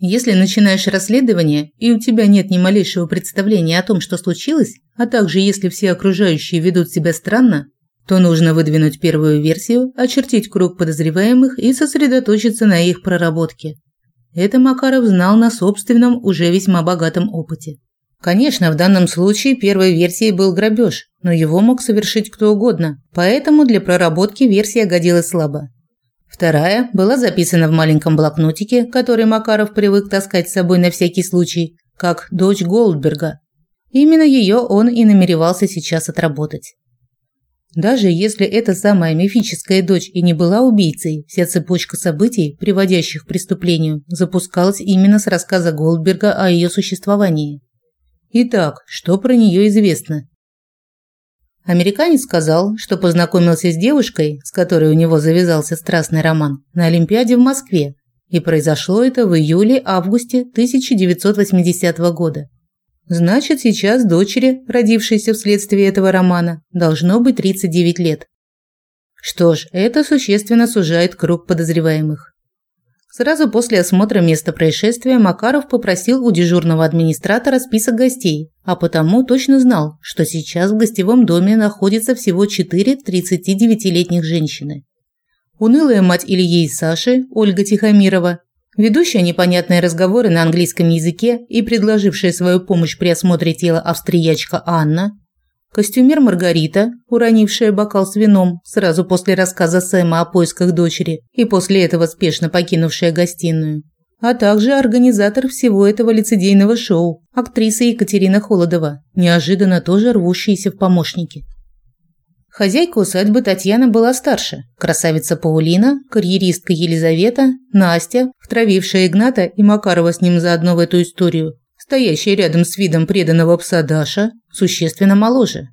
Если начинаешь расследование, и у тебя нет ни малейшего представления о том, что случилось, а также если все окружающие ведут себя странно, то нужно выдвинуть первую версию, очертить круг подозреваемых и сосредоточиться на их проработке. Это Макаров знал на собственном, уже весьма богатом опыте. Конечно, в данном случае первой версией был грабеж, но его мог совершить кто угодно, поэтому для проработки версия годилась слабо. Вторая была записана в маленьком блокнотике, который Макаров привык таскать с собой на всякий случай, как дочь Голдберга. Именно ее он и намеревался сейчас отработать. Даже если эта самая мифическая дочь и не была убийцей, вся цепочка событий, приводящих к преступлению, запускалась именно с рассказа Голдберга о ее существовании. Итак, что про нее известно? Американец сказал, что познакомился с девушкой, с которой у него завязался страстный роман, на Олимпиаде в Москве, и произошло это в июле-августе 1980 года. Значит, сейчас дочери, родившейся вследствие этого романа, должно быть 39 лет. Что ж, это существенно сужает круг подозреваемых. Сразу после осмотра места происшествия Макаров попросил у дежурного администратора список гостей, а потому точно знал, что сейчас в гостевом доме находится всего 4 39-летних женщины. Унылая мать Ильи и Саши, Ольга Тихомирова, ведущая непонятные разговоры на английском языке и предложившая свою помощь при осмотре тела австриячка Анна, костюмер Маргарита, уронившая бокал с вином сразу после рассказа Сэма о поисках дочери и после этого спешно покинувшая гостиную, а также организатор всего этого лицедейного шоу, актриса Екатерина Холодова, неожиданно тоже рвущаяся в помощники. Хозяйка усадьбы Татьяна была старше. Красавица Паулина, карьеристка Елизавета, Настя, втравившая Игната и Макарова с ним заодно в эту историю, стоящая рядом с видом преданного пса Даша, существенно моложе.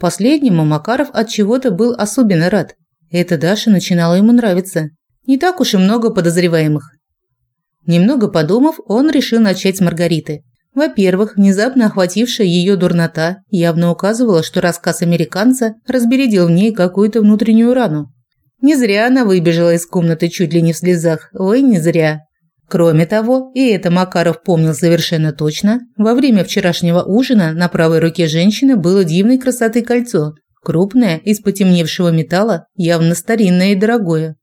Последнему Макаров от чего-то был особенно рад. Эта Даша начинала ему нравиться. Не так уж и много подозреваемых. Немного подумав, он решил начать с Маргариты. Во-первых, внезапно охватившая ее дурнота явно указывала, что рассказ американца разбередил в ней какую-то внутреннюю рану. Не зря она выбежала из комнаты чуть ли не в слезах. Ой, не зря. Кроме того, и это Макаров помнил совершенно точно, во время вчерашнего ужина на правой руке женщины было дивной красоты кольцо, крупное, из потемневшего металла, явно старинное и дорогое.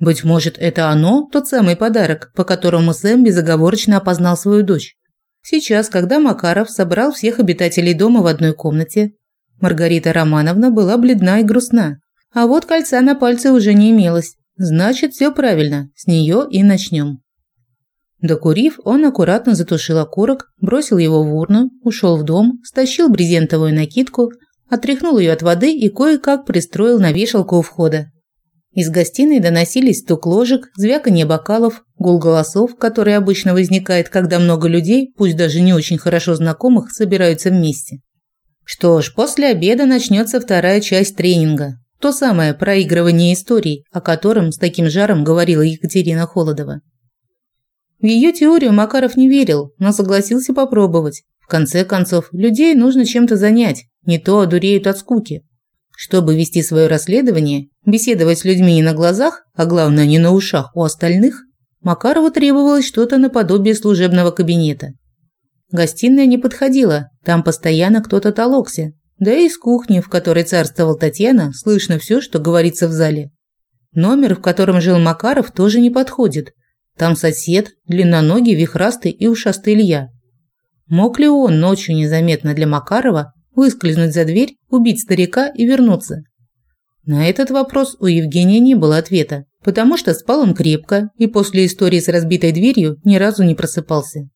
Быть может, это оно, тот самый подарок, по которому Сэм безоговорочно опознал свою дочь. Сейчас, когда Макаров собрал всех обитателей дома в одной комнате, Маргарита Романовна была бледна и грустна. А вот кольца на пальце уже не имелось. Значит, все правильно, с нее и начнем. Докурив, он аккуратно затушил окурок, бросил его в урну, ушел в дом, стащил брезентовую накидку, отряхнул ее от воды и кое-как пристроил на вешалку у входа. Из гостиной доносились стук ложек, звяканье бокалов, гул голосов, который обычно возникает, когда много людей, пусть даже не очень хорошо знакомых, собираются вместе. Что ж, после обеда начнется вторая часть тренинга. То самое проигрывание историй, о котором с таким жаром говорила Екатерина Холодова. В ее теорию Макаров не верил, но согласился попробовать. В конце концов, людей нужно чем-то занять, не то одуреют от скуки. Чтобы вести свое расследование, беседовать с людьми не на глазах, а главное не на ушах у остальных, Макарову требовалось что-то наподобие служебного кабинета. Гостиная не подходила, там постоянно кто-то толокся. Да и из кухни, в которой царствовал Татьяна, слышно все, что говорится в зале. Номер, в котором жил Макаров, тоже не подходит. Там сосед, длинноногий, вихрастый и ушастый Илья. Мог ли он ночью незаметно для Макарова выскользнуть за дверь, убить старика и вернуться? На этот вопрос у Евгения не было ответа, потому что спал он крепко и после истории с разбитой дверью ни разу не просыпался.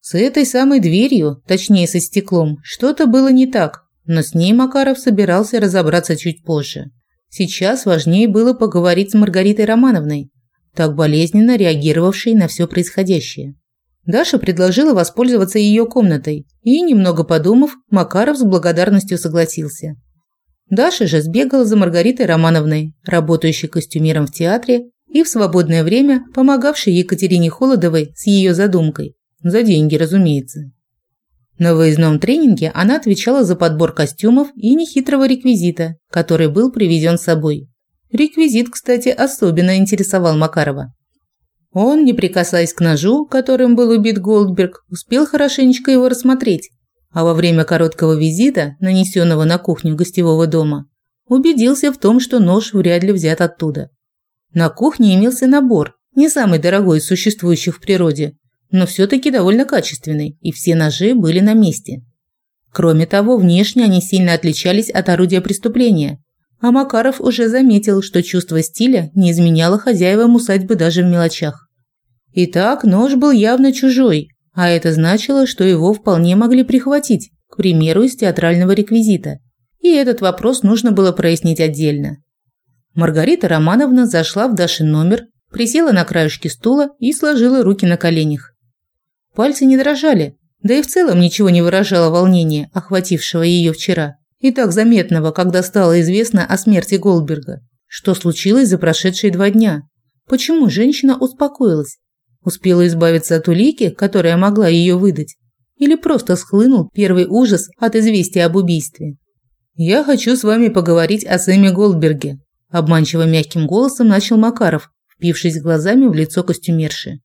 С этой самой дверью, точнее со стеклом, что-то было не так, но с ней Макаров собирался разобраться чуть позже. Сейчас важнее было поговорить с Маргаритой Романовной, так болезненно реагировавшей на все происходящее. Даша предложила воспользоваться ее комнатой, и, немного подумав, Макаров с благодарностью согласился. Даша же сбегала за Маргаритой Романовной, работающей костюмером в театре и в свободное время помогавшей Екатерине Холодовой с ее задумкой. За деньги, разумеется. На выездном тренинге она отвечала за подбор костюмов и нехитрого реквизита, который был привезен с собой. Реквизит, кстати, особенно интересовал Макарова. Он, не прикасаясь к ножу, которым был убит Голдберг, успел хорошенечко его рассмотреть, а во время короткого визита, нанесенного на кухню гостевого дома, убедился в том, что нож вряд ли взят оттуда. На кухне имелся набор, не самый дорогой из существующих в природе, но все-таки довольно качественный, и все ножи были на месте. Кроме того, внешне они сильно отличались от орудия преступления, а Макаров уже заметил, что чувство стиля не изменяло хозяевам усадьбы даже в мелочах. Итак, нож был явно чужой, а это значило, что его вполне могли прихватить, к примеру, из театрального реквизита. И этот вопрос нужно было прояснить отдельно. Маргарита Романовна зашла в Дашин номер, присела на краешке стула и сложила руки на коленях. Пальцы не дрожали, да и в целом ничего не выражало волнения, охватившего ее вчера, и так заметного, когда стало известно о смерти Голдберга. Что случилось за прошедшие два дня? Почему женщина успокоилась? Успела избавиться от улики, которая могла ее выдать? Или просто схлынул первый ужас от известия об убийстве? «Я хочу с вами поговорить о Сэме Голдберге», обманчиво мягким голосом начал Макаров, впившись глазами в лицо костюмерши.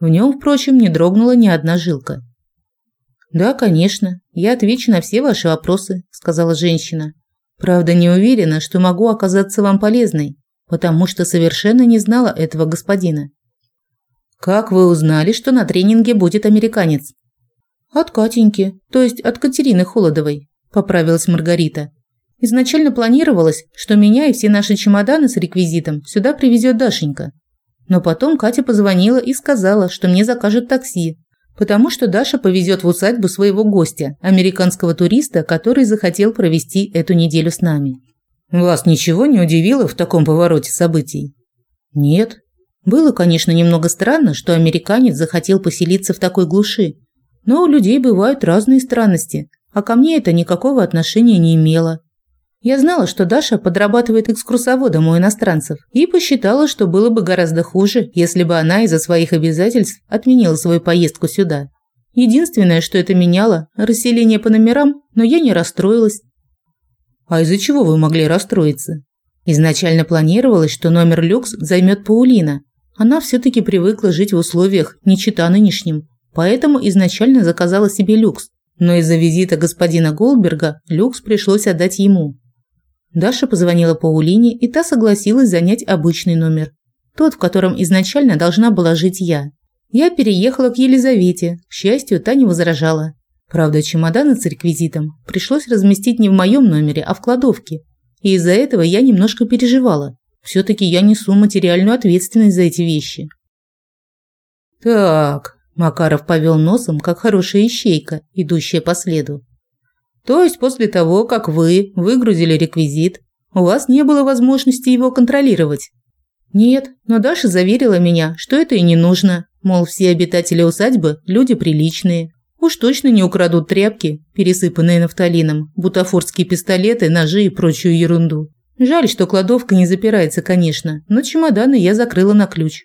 В нем, впрочем, не дрогнула ни одна жилка. «Да, конечно, я отвечу на все ваши вопросы», – сказала женщина. «Правда, не уверена, что могу оказаться вам полезной, потому что совершенно не знала этого господина». «Как вы узнали, что на тренинге будет американец?» «От Катеньки, то есть от Катерины Холодовой», – поправилась Маргарита. Изначально планировалось, что меня и все наши чемоданы с реквизитом сюда привезет Дашенька. Но потом Катя позвонила и сказала, что мне закажут такси, потому что Даша повезет в усадьбу своего гостя, американского туриста, который захотел провести эту неделю с нами. Вас ничего не удивило в таком повороте событий? Нет. Было, конечно, немного странно, что американец захотел поселиться в такой глуши. Но у людей бывают разные странности, а ко мне это никакого отношения не имело. Я знала, что Даша подрабатывает экскурсоводом у иностранцев и посчитала, что было бы гораздо хуже, если бы она из-за своих обязательств отменила свою поездку сюда. Единственное, что это меняло – расселение по номерам, но я не расстроилась. А из-за чего вы могли расстроиться? Изначально планировалось, что номер люкс займет Паулина. Она все-таки привыкла жить в условиях, не чита нынешним, поэтому изначально заказала себе люкс. Но из-за визита господина Голдберга люкс пришлось отдать ему. Даша позвонила Паулине, и та согласилась занять обычный номер. Тот, в котором изначально должна была жить я. Я переехала к Елизавете. К счастью, та не возражала. Правда, чемоданы с реквизитом пришлось разместить не в моем номере, а в кладовке. И из-за этого я немножко переживала. Все-таки я несу материальную ответственность за эти вещи. «Так», – Макаров повел носом, как хорошая ищейка, идущая по следу. То есть после того, как вы выгрузили реквизит, у вас не было возможности его контролировать? Нет, но Даша заверила меня, что это и не нужно. Мол, все обитатели усадьбы – люди приличные. Уж точно не украдут тряпки, пересыпанные нафталином, бутафорские пистолеты, ножи и прочую ерунду. Жаль, что кладовка не запирается, конечно, но чемоданы я закрыла на ключ.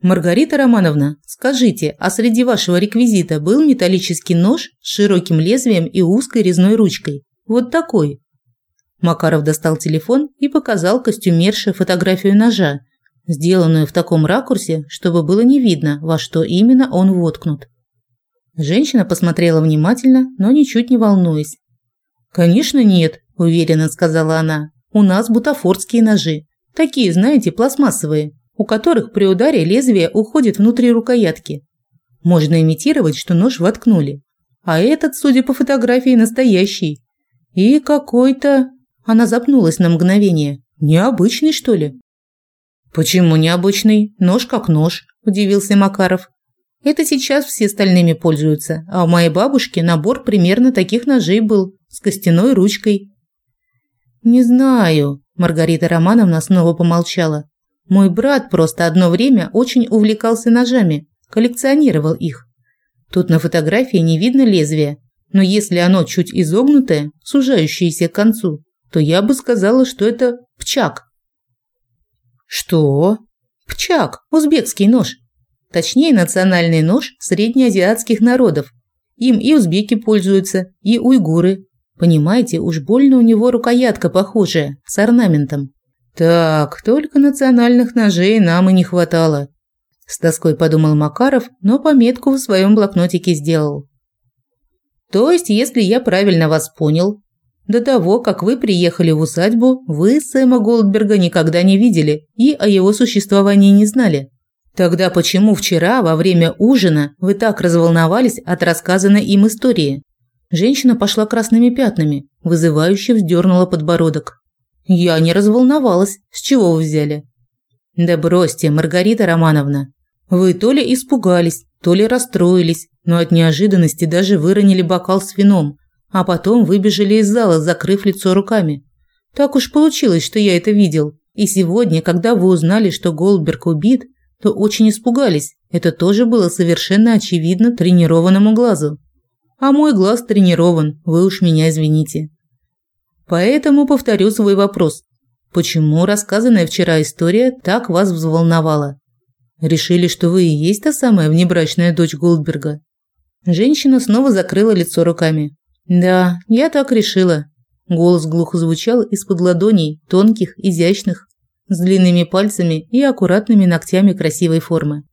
Маргарита Романовна, скажите, а среди вашего реквизита был металлический нож с широким лезвием и узкой резной ручкой? Вот такой. Макаров достал телефон и показал костюмерше фотографию ножа, сделанную в таком ракурсе, чтобы было не видно, во что именно он воткнут. Женщина посмотрела внимательно, но ничуть не волнуясь. «Конечно нет», – уверенно сказала она. «У нас бутафорские ножи. Такие, знаете, пластмассовые у которых при ударе лезвие уходит внутрь рукоятки. Можно имитировать, что нож воткнули. А этот, судя по фотографии, настоящий. И какой-то... Она запнулась на мгновение. Необычный, что ли? Почему необычный? Нож как нож, удивился Макаров. Это сейчас все стальными пользуются, а у моей бабушки набор примерно таких ножей был, с костяной ручкой. Не знаю, Маргарита Романовна снова помолчала. Мой брат просто одно время очень увлекался ножами, коллекционировал их. Тут на фотографии не видно лезвия, но если оно чуть изогнутое, сужающееся к концу, то я бы сказала, что это пчак. Что? Пчак, узбекский нож. Точнее, национальный нож среднеазиатских народов. Им и узбеки пользуются, и уйгуры. Понимаете, уж больно у него рукоятка похожая, с орнаментом. Так, только национальных ножей нам и не хватало. С тоской подумал Макаров, но пометку в своем блокнотике сделал. То есть, если я правильно вас понял, до того, как вы приехали в усадьбу, вы Сэма Голдберга никогда не видели и о его существовании не знали. Тогда почему вчера во время ужина вы так разволновались от рассказанной им истории? Женщина пошла красными пятнами, вызывающе вздернула подбородок. Я не разволновалась. С чего вы взяли? Да бросьте, Маргарита Романовна. Вы то ли испугались, то ли расстроились, но от неожиданности даже выронили бокал с вином, а потом выбежали из зала, закрыв лицо руками. Так уж получилось, что я это видел. И сегодня, когда вы узнали, что Голдберг убит, то очень испугались. Это тоже было совершенно очевидно тренированному глазу. А мой глаз тренирован, вы уж меня извините. Поэтому повторю свой вопрос. Почему рассказанная вчера история так вас взволновала? Решили, что вы и есть та самая внебрачная дочь Голдберга? Женщина снова закрыла лицо руками. Да, я так решила. Голос глухо звучал из-под ладоней, тонких, изящных, с длинными пальцами и аккуратными ногтями красивой формы.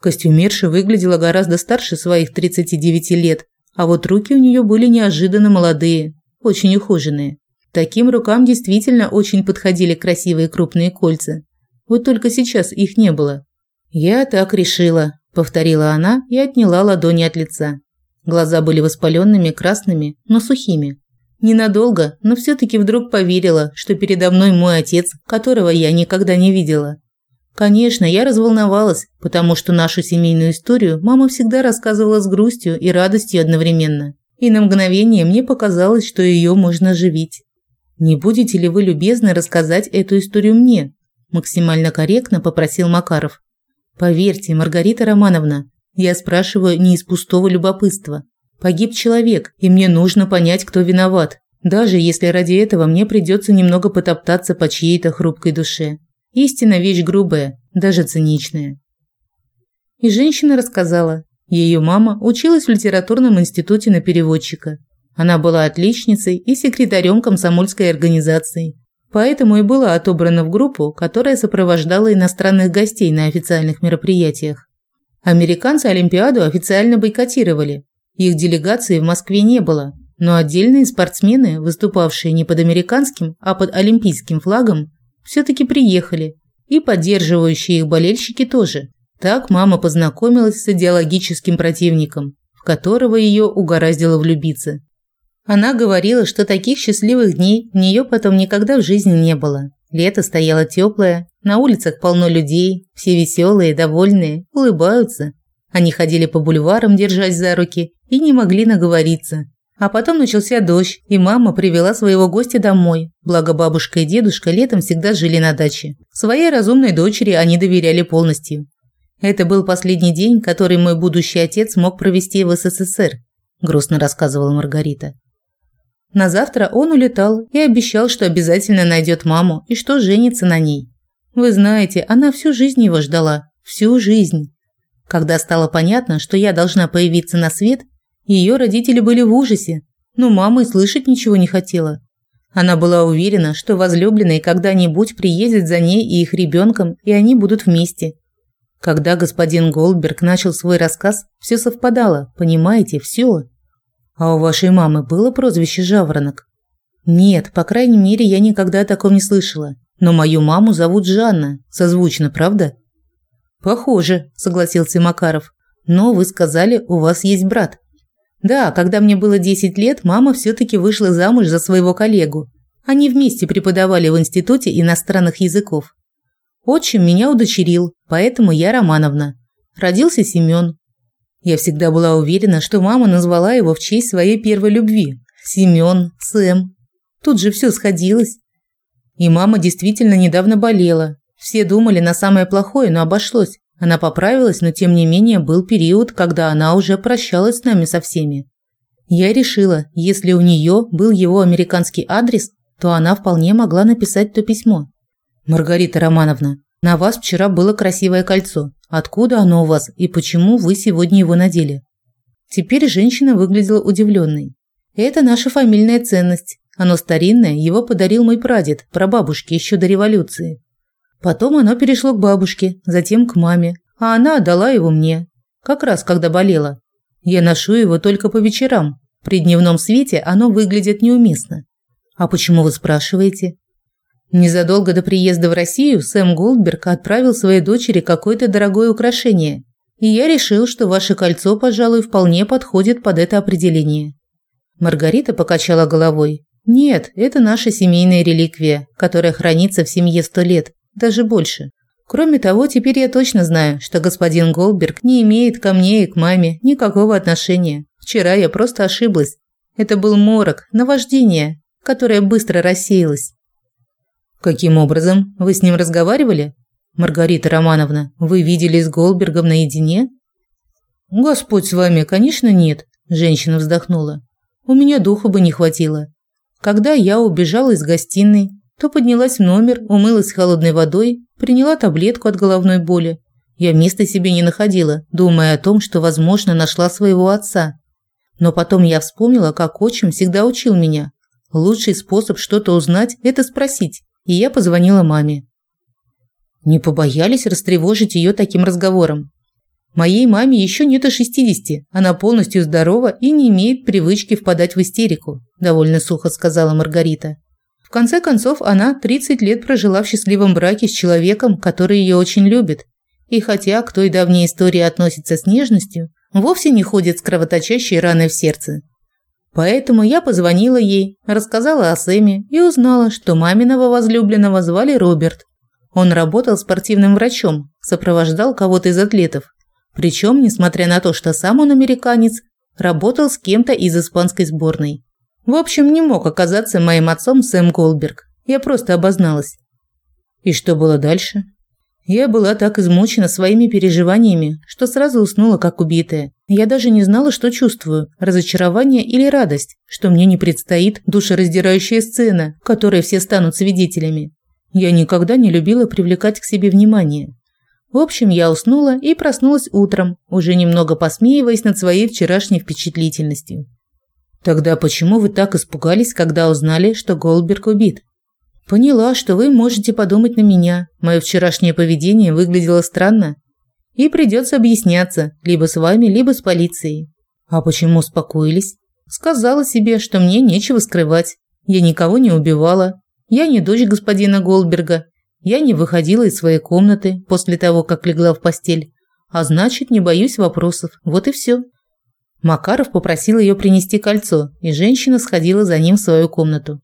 Костюмерша выглядела гораздо старше своих 39 лет, а вот руки у нее были неожиданно молодые, очень ухоженные. Таким рукам действительно очень подходили красивые крупные кольца. Вот только сейчас их не было. «Я так решила», – повторила она и отняла ладони от лица. Глаза были воспаленными, красными, но сухими. Ненадолго, но все-таки вдруг поверила, что передо мной мой отец, которого я никогда не видела. Конечно, я разволновалась, потому что нашу семейную историю мама всегда рассказывала с грустью и радостью одновременно. И на мгновение мне показалось, что ее можно оживить. «Не будете ли вы любезны рассказать эту историю мне?» Максимально корректно попросил Макаров. «Поверьте, Маргарита Романовна, я спрашиваю не из пустого любопытства. Погиб человек, и мне нужно понять, кто виноват, даже если ради этого мне придется немного потоптаться по чьей-то хрупкой душе. Истина вещь грубая, даже циничная. И женщина рассказала. Ее мама училась в литературном институте на переводчика. Она была отличницей и секретарем комсомольской организации. Поэтому и была отобрана в группу, которая сопровождала иностранных гостей на официальных мероприятиях. Американцы Олимпиаду официально бойкотировали. Их делегации в Москве не было, но отдельные спортсмены, выступавшие не под американским, а под олимпийским флагом, все-таки приехали, и поддерживающие их болельщики тоже. Так мама познакомилась с идеологическим противником, в которого ее угораздило влюбиться. Она говорила, что таких счастливых дней у нее потом никогда в жизни не было. Лето стояло теплое, на улицах полно людей, все веселые, довольные, улыбаются. Они ходили по бульварам, держась за руки, и не могли наговориться. А потом начался дождь, и мама привела своего гостя домой. Благо бабушка и дедушка летом всегда жили на даче. Своей разумной дочери они доверяли полностью. Это был последний день, который мой будущий отец мог провести в СССР, грустно рассказывала Маргарита. На завтра он улетал и обещал, что обязательно найдет маму и что женится на ней. Вы знаете, она всю жизнь его ждала, всю жизнь. Когда стало понятно, что я должна появиться на свет, ее родители были в ужасе, но мама и слышать ничего не хотела. Она была уверена, что возлюбленный когда-нибудь приедет за ней и их ребенком, и они будут вместе. Когда господин Голдберг начал свой рассказ, все совпадало, понимаете, все. А у вашей мамы было прозвище Жаворонок? Нет, по крайней мере, я никогда о таком не слышала. Но мою маму зовут Жанна. Созвучно, правда? Похоже, согласился Макаров. Но вы сказали, у вас есть брат. Да, когда мне было 10 лет, мама все-таки вышла замуж за своего коллегу. Они вместе преподавали в Институте иностранных языков. Отчим меня удочерил, поэтому я Романовна. Родился Семен. Я всегда была уверена, что мама назвала его в честь своей первой любви. Семен, Сэм. Тут же все сходилось. И мама действительно недавно болела. Все думали на самое плохое, но обошлось. Она поправилась, но тем не менее был период, когда она уже прощалась с нами со всеми. Я решила, если у нее был его американский адрес, то она вполне могла написать то письмо. Маргарита Романовна, на вас вчера было красивое кольцо. Откуда оно у вас и почему вы сегодня его надели? Теперь женщина выглядела удивленной. Это наша фамильная ценность. Оно старинное, его подарил мой прадед, прабабушке еще до революции. Потом оно перешло к бабушке, затем к маме, а она отдала его мне. Как раз когда болела. Я ношу его только по вечерам. При дневном свете оно выглядит неуместно. А почему вы спрашиваете? Незадолго до приезда в Россию Сэм Голдберг отправил своей дочери какое-то дорогое украшение, и я решил, что ваше кольцо, пожалуй, вполне подходит под это определение. Маргарита покачала головой. Нет, это наша семейная реликвия, которая хранится в семье сто лет, даже больше. Кроме того, теперь я точно знаю, что господин Голдберг не имеет ко мне и к маме никакого отношения. Вчера я просто ошиблась. Это был морок, наваждение, которое быстро рассеялось. Каким образом? Вы с ним разговаривали? Маргарита Романовна, вы виделись с Голбергом наедине? Господь с вами, конечно, нет, женщина вздохнула. У меня духу бы не хватило. Когда я убежала из гостиной, то поднялась в номер, умылась холодной водой, приняла таблетку от головной боли. Я места себе не находила, думая о том, что, возможно, нашла своего отца. Но потом я вспомнила, как отчим всегда учил меня. Лучший способ что-то узнать – это спросить и я позвонила маме. Не побоялись растревожить ее таким разговором. Моей маме еще нет и 60, она полностью здорова и не имеет привычки впадать в истерику, довольно сухо сказала Маргарита. В конце концов, она 30 лет прожила в счастливом браке с человеком, который ее очень любит. И хотя к той давней истории относится с нежностью, вовсе не ходит с кровоточащей раной в сердце. Поэтому я позвонила ей, рассказала о Сэме и узнала, что маминого возлюбленного звали Роберт. Он работал спортивным врачом, сопровождал кого-то из атлетов. Причем, несмотря на то, что сам он американец, работал с кем-то из испанской сборной. В общем, не мог оказаться моим отцом Сэм Голберг. Я просто обозналась. И что было дальше? Я была так измучена своими переживаниями, что сразу уснула как убитая. Я даже не знала, что чувствую – разочарование или радость, что мне не предстоит душераздирающая сцена, которой все станут свидетелями. Я никогда не любила привлекать к себе внимание. В общем, я уснула и проснулась утром, уже немного посмеиваясь над своей вчерашней впечатлительностью. Тогда почему вы так испугались, когда узнали, что Голдберг убит? Поняла, что вы можете подумать на меня. Мое вчерашнее поведение выглядело странно. И придется объясняться, либо с вами, либо с полицией. А почему успокоились? Сказала себе, что мне нечего скрывать. Я никого не убивала. Я не дочь господина Голдберга. Я не выходила из своей комнаты после того, как легла в постель. А значит, не боюсь вопросов. Вот и все. Макаров попросил ее принести кольцо, и женщина сходила за ним в свою комнату.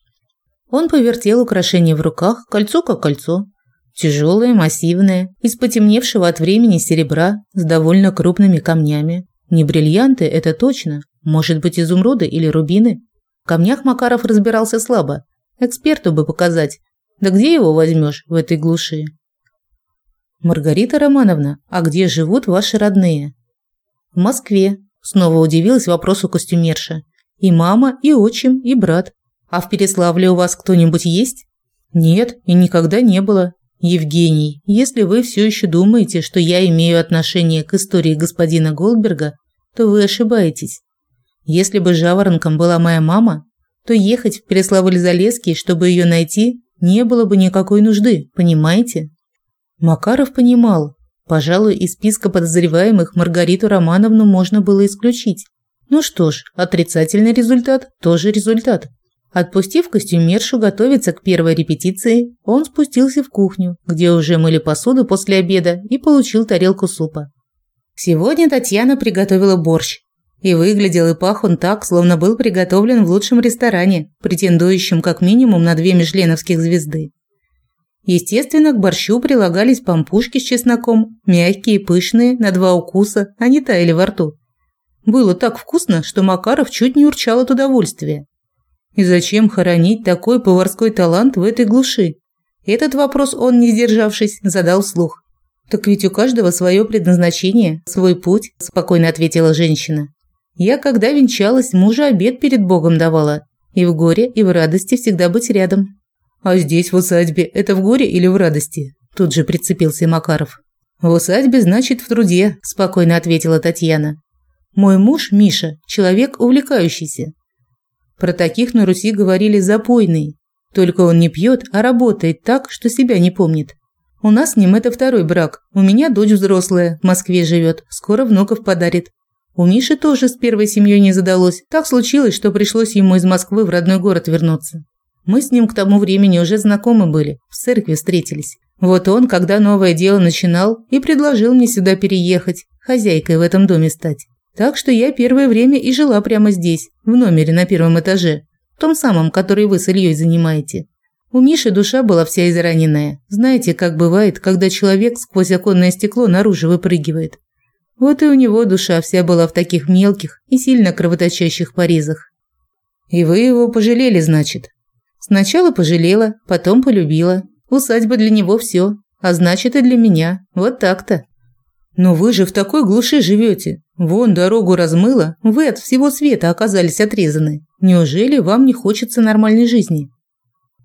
Он повертел украшение в руках, кольцо как кольцо. Тяжелое, массивное, из потемневшего от времени серебра с довольно крупными камнями. Не бриллианты, это точно. Может быть, изумруды или рубины. В камнях Макаров разбирался слабо. Эксперту бы показать. Да где его возьмешь в этой глуши? Маргарита Романовна, а где живут ваши родные? В Москве. Снова удивилась вопросу костюмерша. И мама, и отчим, и брат. А в Переславле у вас кто-нибудь есть? Нет, и никогда не было. Евгений, если вы все еще думаете, что я имею отношение к истории господина Голдберга, то вы ошибаетесь. Если бы жаворонком была моя мама, то ехать в Переславль-Залесский, чтобы ее найти, не было бы никакой нужды, понимаете? Макаров понимал. Пожалуй, из списка подозреваемых Маргариту Романовну можно было исключить. Ну что ж, отрицательный результат тоже результат. Отпустив костюмершу готовиться к первой репетиции, он спустился в кухню, где уже мыли посуду после обеда и получил тарелку супа. Сегодня Татьяна приготовила борщ. И выглядел и пах он так, словно был приготовлен в лучшем ресторане, претендующем как минимум на две мишленовских звезды. Естественно, к борщу прилагались пампушки с чесноком, мягкие, пышные, на два укуса, они таяли во рту. Было так вкусно, что Макаров чуть не урчал от удовольствия. И зачем хоронить такой поварской талант в этой глуши? Этот вопрос он, не сдержавшись, задал вслух. «Так ведь у каждого свое предназначение, свой путь», – спокойно ответила женщина. «Я, когда венчалась, мужа обед перед Богом давала. И в горе, и в радости всегда быть рядом». «А здесь, в усадьбе, это в горе или в радости?» – тут же прицепился Макаров. «В усадьбе, значит, в труде», – спокойно ответила Татьяна. «Мой муж, Миша, человек увлекающийся. Про таких на Руси говорили «запойный». Только он не пьет, а работает так, что себя не помнит. У нас с ним это второй брак. У меня дочь взрослая, в Москве живет, скоро внуков подарит. У Миши тоже с первой семьей не задалось. Так случилось, что пришлось ему из Москвы в родной город вернуться. Мы с ним к тому времени уже знакомы были, в церкви встретились. Вот он, когда новое дело начинал, и предложил мне сюда переехать, хозяйкой в этом доме стать. Так что я первое время и жила прямо здесь, в номере на первом этаже, том самом, который вы с Ильей занимаете. У Миши душа была вся израненная. Знаете, как бывает, когда человек сквозь оконное стекло наружу выпрыгивает. Вот и у него душа вся была в таких мелких и сильно кровоточащих порезах. И вы его пожалели, значит? Сначала пожалела, потом полюбила. Усадьба для него все, а значит и для меня. Вот так-то. Но вы же в такой глуши живете. Вон дорогу размыло, вы от всего света оказались отрезаны. Неужели вам не хочется нормальной жизни?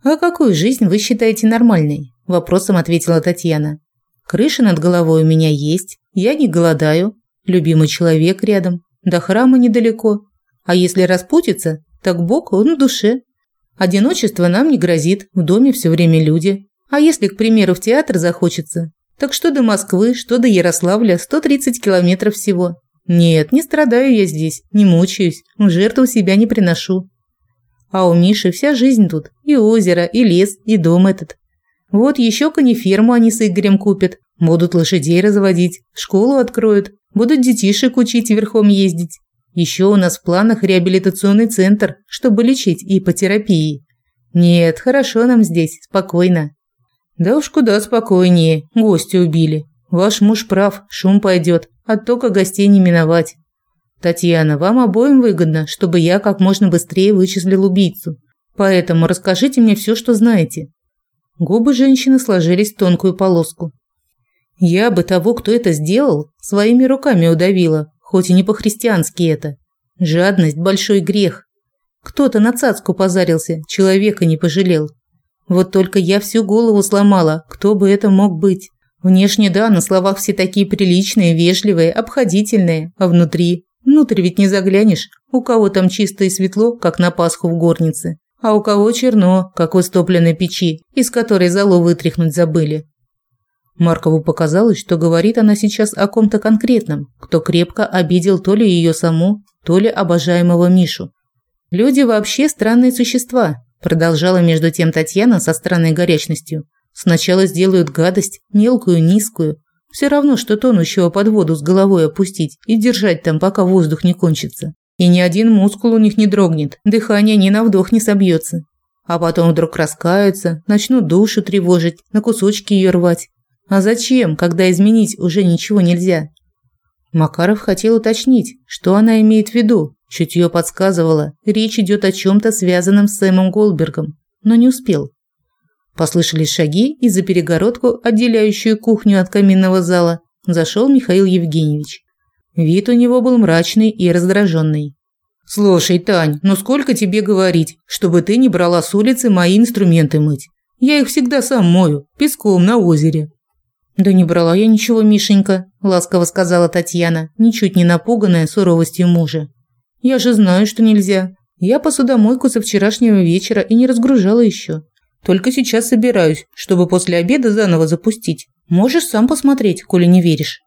«А какую жизнь вы считаете нормальной?» – вопросом ответила Татьяна. «Крыша над головой у меня есть, я не голодаю, любимый человек рядом, до храма недалеко. А если распутиться, так Бог он в душе. Одиночество нам не грозит, в доме все время люди. А если, к примеру, в театр захочется, так что до Москвы, что до Ярославля 130 километров всего. Нет, не страдаю я здесь, не мучаюсь, жертву себя не приношу. А у Миши вся жизнь тут. И озеро, и лес, и дом этот. Вот еще кониферму они с Игорем купят. Будут лошадей разводить, школу откроют, будут детишек учить верхом ездить. Еще у нас в планах реабилитационный центр, чтобы лечить ипотерапией. Нет, хорошо нам здесь, спокойно. Да уж куда спокойнее, гости убили. Ваш муж прав, шум пойдет, оттока гостей не миновать. Татьяна, вам обоим выгодно, чтобы я как можно быстрее вычислил убийцу. Поэтому расскажите мне все, что знаете. Губы женщины сложились в тонкую полоску. Я бы того, кто это сделал, своими руками удавила, хоть и не по-христиански это. Жадность – большой грех. Кто-то на цацку позарился, человека не пожалел. Вот только я всю голову сломала, кто бы это мог быть. Внешне да, на словах все такие приличные, вежливые, обходительные, а внутри Внутрь ведь не заглянешь, у кого там чисто и светло, как на Пасху в горнице, а у кого черно, как в истопленной печи, из которой залу вытряхнуть забыли. Маркову показалось, что говорит она сейчас о ком-то конкретном, кто крепко обидел то ли ее саму, то ли обожаемого Мишу. «Люди вообще странные существа», – продолжала между тем Татьяна со странной горячностью. «Сначала сделают гадость, мелкую, низкую, все равно, что тонущего под воду с головой опустить и держать там, пока воздух не кончится. И ни один мускул у них не дрогнет, дыхание ни на вдох не собьется. А потом вдруг раскаются, начнут душу тревожить, на кусочки ее рвать. А зачем, когда изменить уже ничего нельзя? Макаров хотел уточнить, что она имеет в виду. Чутье подсказывало, речь идет о чем-то связанном с Сэмом Голдбергом, но не успел. Послышались шаги, и за перегородку, отделяющую кухню от каминного зала, зашел Михаил Евгеньевич. Вид у него был мрачный и раздраженный. «Слушай, Тань, ну сколько тебе говорить, чтобы ты не брала с улицы мои инструменты мыть? Я их всегда сам мою, песком на озере». «Да не брала я ничего, Мишенька», – ласково сказала Татьяна, ничуть не напуганная суровостью мужа. «Я же знаю, что нельзя. Я посудомойку со вчерашнего вечера и не разгружала еще. Только сейчас собираюсь, чтобы после обеда заново запустить. Можешь сам посмотреть, коли не веришь».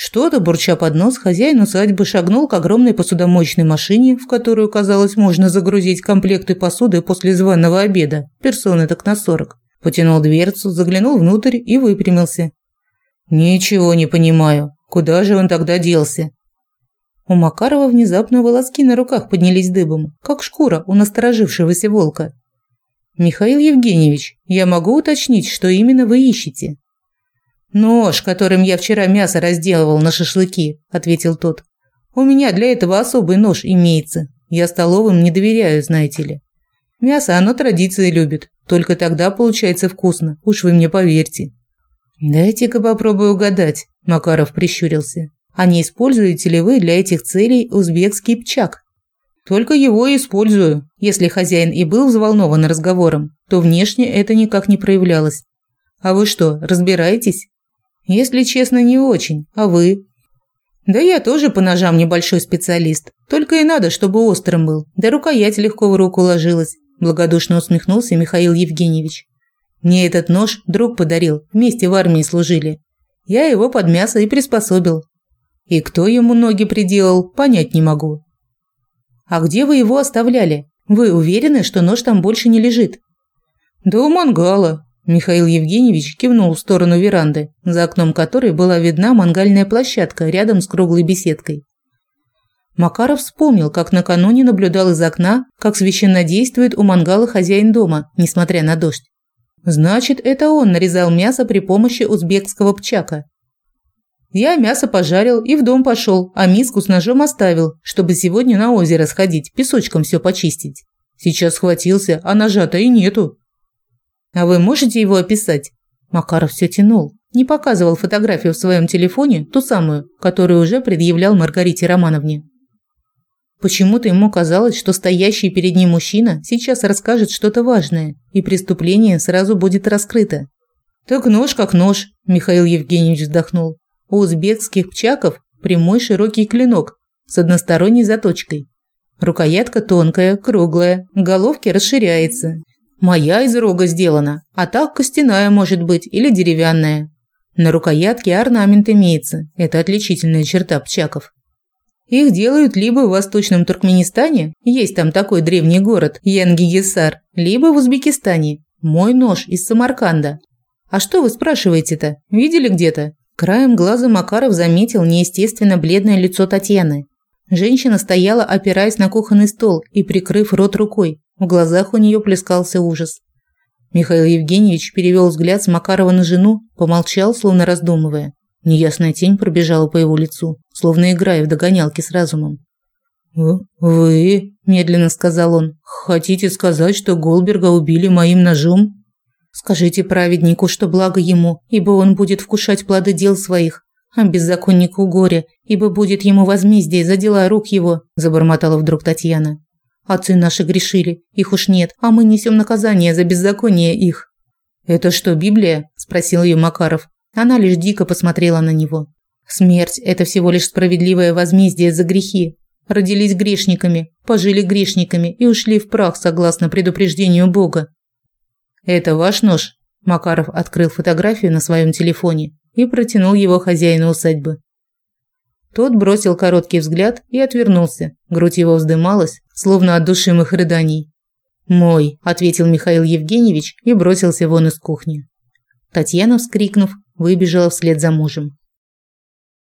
Что-то, бурча под нос, хозяин усадьбы шагнул к огромной посудомоечной машине, в которую, казалось, можно загрузить комплекты посуды после званого обеда, персоны так на сорок. Потянул дверцу, заглянул внутрь и выпрямился. «Ничего не понимаю. Куда же он тогда делся?» У Макарова внезапно волоски на руках поднялись дыбом, как шкура у насторожившегося волка. «Михаил Евгеньевич, я могу уточнить, что именно вы ищете?» «Нож, которым я вчера мясо разделывал на шашлыки», – ответил тот. «У меня для этого особый нож имеется. Я столовым не доверяю, знаете ли. Мясо оно традиции любит, только тогда получается вкусно, уж вы мне поверьте». «Дайте-ка попробую угадать», – Макаров прищурился. «А не используете ли вы для этих целей узбекский пчак?» Только его и использую. Если хозяин и был взволнован разговором, то внешне это никак не проявлялось. А вы что, разбираетесь? Если честно, не очень. А вы? Да я тоже по ножам небольшой специалист. Только и надо, чтобы острым был. Да рукоять легко в руку ложилась. Благодушно усмехнулся Михаил Евгеньевич. Мне этот нож друг подарил, вместе в армии служили. Я его под мясо и приспособил. И кто ему ноги приделал, понять не могу. А где вы его оставляли? Вы уверены, что нож там больше не лежит? Да у мангала. Михаил Евгеньевич кивнул в сторону веранды, за окном которой была видна мангальная площадка рядом с круглой беседкой. Макаров вспомнил, как накануне наблюдал из окна, как священно действует у мангала хозяин дома, несмотря на дождь. Значит, это он нарезал мясо при помощи узбекского пчака. Я мясо пожарил и в дом пошел, а миску с ножом оставил, чтобы сегодня на озеро сходить, песочком все почистить. Сейчас схватился, а ножа-то и нету. А вы можете его описать? Макаров все тянул. Не показывал фотографию в своем телефоне, ту самую, которую уже предъявлял Маргарите Романовне. Почему-то ему казалось, что стоящий перед ним мужчина сейчас расскажет что-то важное, и преступление сразу будет раскрыто. «Так нож как нож», – Михаил Евгеньевич вздохнул. «У узбекских пчаков прямой широкий клинок с односторонней заточкой. Рукоятка тонкая, круглая, головки расширяется. Моя из рога сделана, а так костяная может быть или деревянная. На рукоятке орнамент имеется, это отличительная черта пчаков. Их делают либо в Восточном Туркменистане, есть там такой древний город Янгигесар, либо в Узбекистане. Мой нож из Самарканда. А что вы спрашиваете-то? Видели где-то? Краем глаза Макаров заметил неестественно бледное лицо Татьяны. Женщина стояла, опираясь на кухонный стол и прикрыв рот рукой. В глазах у нее плескался ужас. Михаил Евгеньевич перевел взгляд с Макарова на жену, помолчал, словно раздумывая. Неясная тень пробежала по его лицу, словно играя в догонялки с разумом. «Вы, – медленно сказал он, – хотите сказать, что Голберга убили моим ножом?» «Скажите праведнику, что благо ему, ибо он будет вкушать плоды дел своих, а беззаконнику горе, ибо будет ему возмездие за дела рук его», – забормотала вдруг Татьяна. «Отцы наши грешили, их уж нет, а мы несем наказание за беззаконие их». «Это что, Библия?» – спросил ее Макаров. Она лишь дико посмотрела на него. Смерть – это всего лишь справедливое возмездие за грехи. Родились грешниками, пожили грешниками и ушли в прах согласно предупреждению Бога. «Это ваш нож?» Макаров открыл фотографию на своем телефоне и протянул его хозяину усадьбы. Тот бросил короткий взгляд и отвернулся. Грудь его вздымалась, словно от душимых рыданий. «Мой», – ответил Михаил Евгеньевич и бросился вон из кухни. Татьяна, вскрикнув, выбежала вслед за мужем.